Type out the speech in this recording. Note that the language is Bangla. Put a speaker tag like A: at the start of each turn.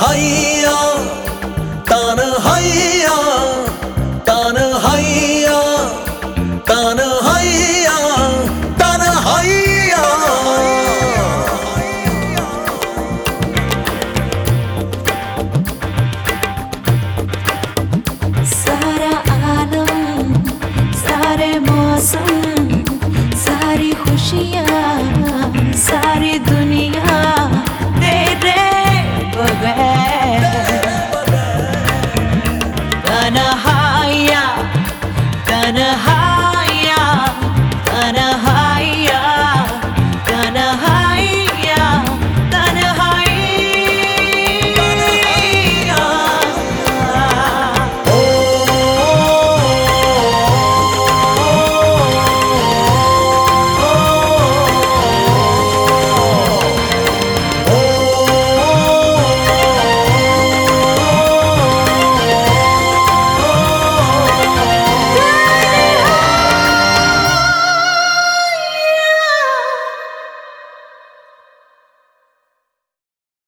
A: হাইয়া তান হাইয়া তান হাইয়া তান হাইয়া তান হাইয়া
B: সারা আলম সারে মৌসম সারি খুশিয়া সারি দুনিয়া या